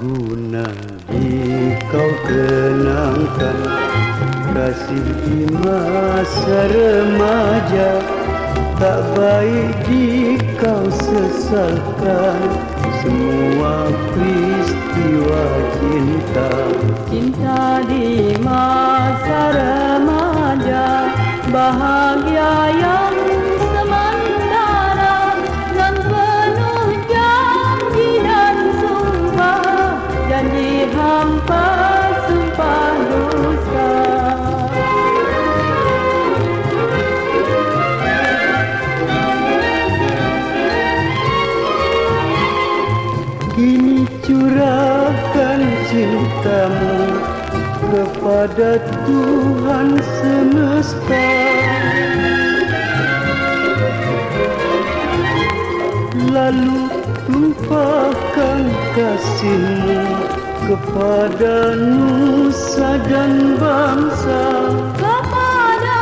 guna di kau kenangkan Kasih di masa remaja. Tak baik di kau sesalkan Semua peristiwa cinta. Cinta di masa remaja Bahagia yang Kini curahkan cintamu kepada Tuhan semesta. Lalu tumpahkan kasihmu kepada nusa dan bangsa. Kepada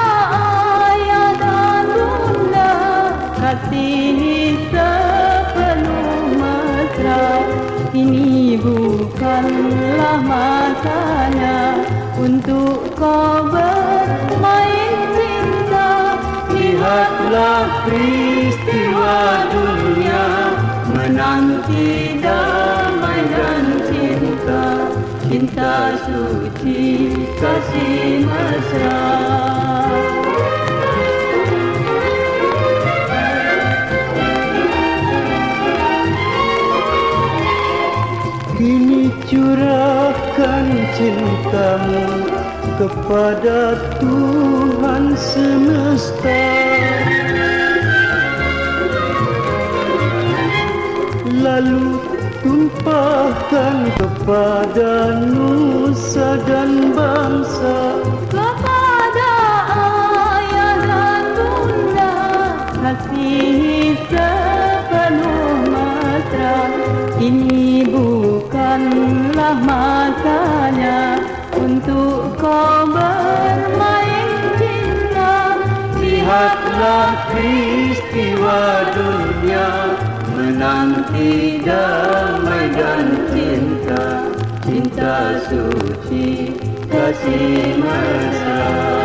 ayah dan bunda kasih Ini bukanlah masanya untuk kau bermain cinta Lihatlah peristiwa dunia. Menanti dan Cinta suci kasih mesra Kini curahkan cintamu kepada Tuhan semesta. Lalu tumpahkan kepada nusa dan bangsa. Kepada ayah dan bunda Kasih sepenuh matra. Ini bukanlah masanya untuk kau bermain cinta. Lihatlah peristiwa dunia menanti damai dan cinta सुखी कसी मनसा